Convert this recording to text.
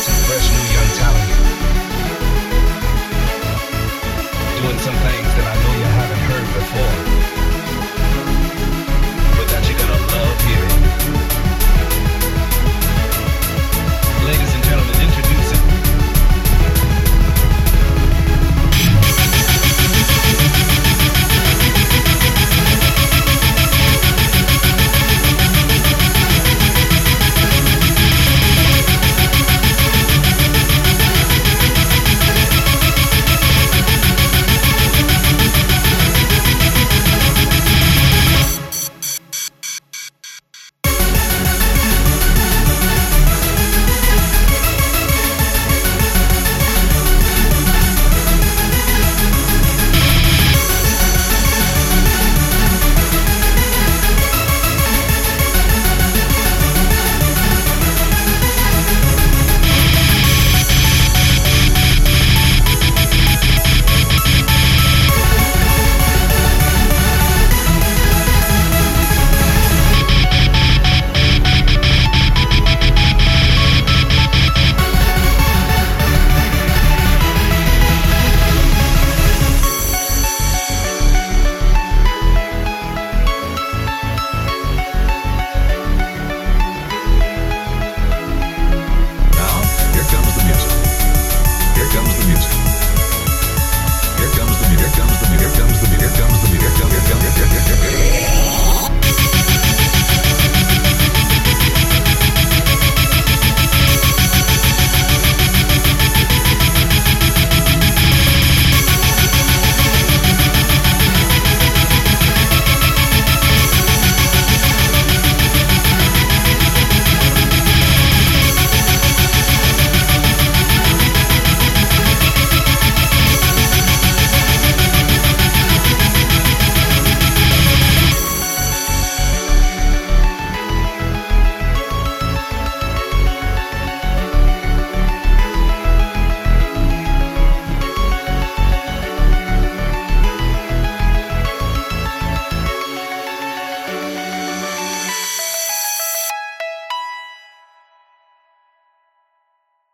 some fresh new young talent doing some things that I.